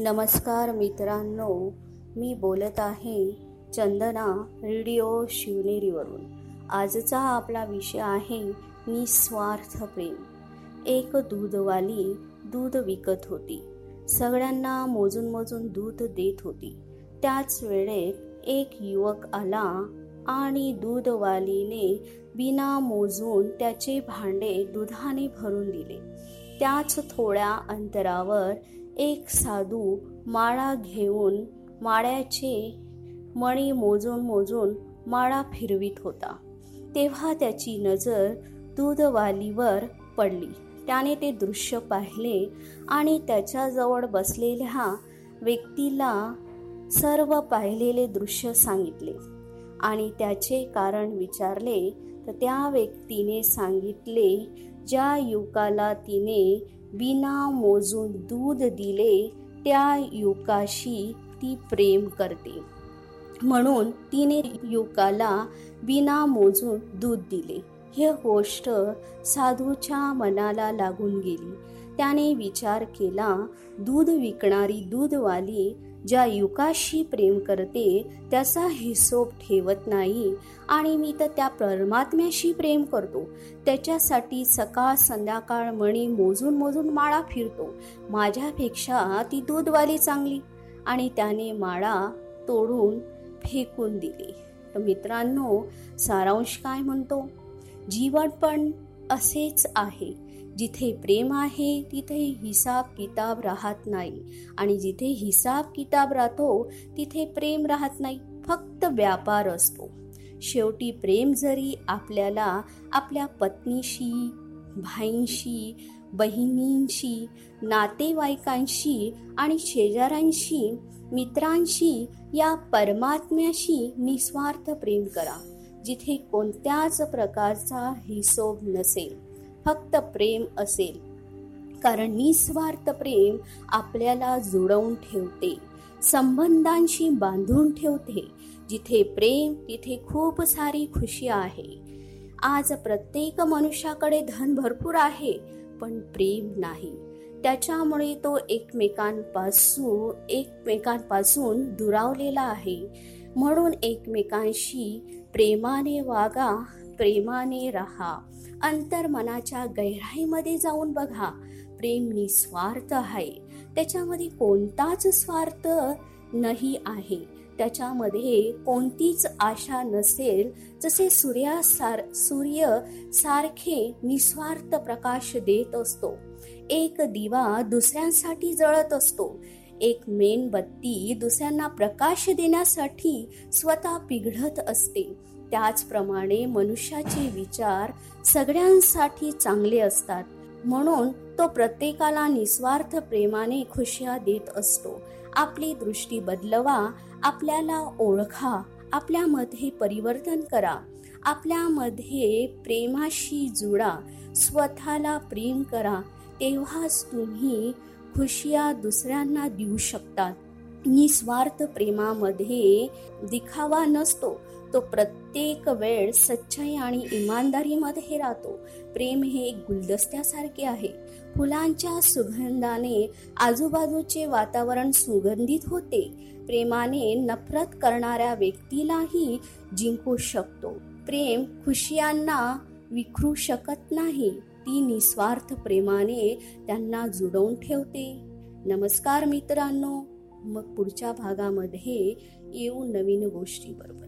नमस्कार मित्रांनो मी बोलत आहे चंदना रेडिओ शिवनेरीवरून. आजचा आपला विषय आहे निस्वार्थ प्रेम. एक दूधवाली दूध विकत होती. सगळ्यांना मोजून मोजून दूध देत होती. त्याच वेळेत एक युवक आला आणि दूधवालीने बिना मोजून त्याचे भांडे दुधाने भरून दिले. त्याच थोड्या अंतरावर एक साधू माळा घेऊन माळ्याचे मणी मोजून मोजून माळा फिरवित होता. तेव्हा त्याची नजर दूधवालीवर पडली. त्याने ते दृश्य पाहिले आणि त्याच्याजवळ बसलेल्या व्यक्तीला सर्व पाहिलेले दृश्य सांगितले आणि त्याचे कारण विचारले. तर त्या व्यक्तीने सांगितले ज्या युवकाला तिने बिना मोजून दूध दिले त्या युवकाशी ती प्रेम करते. म्हणून तिने युवकाला बिना मोजून दूध दिले. हे गोष्ट साधूच्या मनाला लागून गेली. त्याने विचार केला दूध विकणारी दूधवाली ज्या युकाशी प्रेम करते त्याचा हिशोब ठेवत नाही. आणि मी तर त्या परमात्म्याशी प्रेम करतो. त्याच्यासाठी सकाळ संध्याकाळ मणी मोजून मोजून माळा फिरतो. माझ्यापेक्षा ती दूधवाली चांगली. आणि त्याने माळा तोडून फेकून दिली. तर मित्रांनो सारांश काय म्हणतो? जीवन पण असेच आहे. जिथे प्रेम आहे तिथे हिसाब किताब राहत नाही. आणि जिथे हिसाब किताब राहतो तिथे प्रेम राहत नाही. फक्त व्यापार असतो. शेवटी प्रेम जरी आपल्याला आपल्या पत्नीशी भाईंशी बहिणींशी नातेवाईकांशी आणि शेजाऱ्यांशी मित्रांशी या परमात्म्याशी निस्वार्थ प्रेम करा. जिथे कोणत्याच प्रकारचा हिशोब नसेल. फक्त प्रेम असेल. कारण निस्वार्थ प्रेम आपल्याला जुळवून ठेवते संबंधांशी बांधून ठेवते. जिथे प्रेम तिथे खूप सारी खुशी आहे. आज प्रत्येक मनुष्याकडे धन भरपूर आहे पण प्रेम नाही. त्याच्यामुळे तो एकमेकांपासून एकमेकांपासून दुरावलेला आहे. म्हणून एकमेकांशी प्रेमाने वागा प्रेमाने राहा. अंतर्मनाच्या गहराईमध्ये जाऊन बघा. प्रेम निस्वार्थ आहे. त्याच्यामध्ये कोणताच स्वार्थ नाही आहे. त्याच्यामध्ये कोणतीच आशा नसेल जसे सूर्यासार सूर्य सारखे निस्वार्थ प्रकाश देत असतो. एक दिवा दुसऱ्यांसाठी जळत असतो. एक मेणबत्ती दुसऱ्यांना प्रकाश देण्यासाठी स्वतः पिघळत असते. त्याचप्रमाणे मनुष्याचे विचार सगळ्यांसाठी चांगले असतात. म्हणून तो प्रत्येकाला निस्वार्थ प्रेमाने खुशिया देत असतो. आपली दृष्टी बदलवा आपल्याला ओळखा आपल्यामध्ये परिवर्तन करा. आपल्यामध्ये प्रेमाशी जुळा स्वतःला प्रेम करा. तेव्हाच तुम्ही खुशिया दुसऱ्यांना देऊ शकतात. निस्वार्थ प्रेमामध्ये दिखावा नसतो. तो प्रत्येक वेळ सच्चाई आणि इमानदारीमध्ये राहतो. प्रेम हे एक गुलदस्त्यासारखे आहे. फुलांच्या सुगंधाने आजूबाजूचे वातावरण सुगंधित होते. प्रेमाने नफरत करणाऱ्या व्यक्तीलाही जिंकू शकतो. प्रेम खुशियांना विखरू शकत नाही. ती निस्वार्थ प्रेमाने त्यांना जुडवून ठेवते. नमस्कार मित्रांनो मग पुढच्या भागामध्ये येऊ नवीन गोष्टी बरोबर